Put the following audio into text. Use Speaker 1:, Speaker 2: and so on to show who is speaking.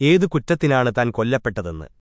Speaker 1: ഏതു കുറ്റത്തിനാണ് താൻ കൊല്ലപ്പെട്ടതെന്ന്.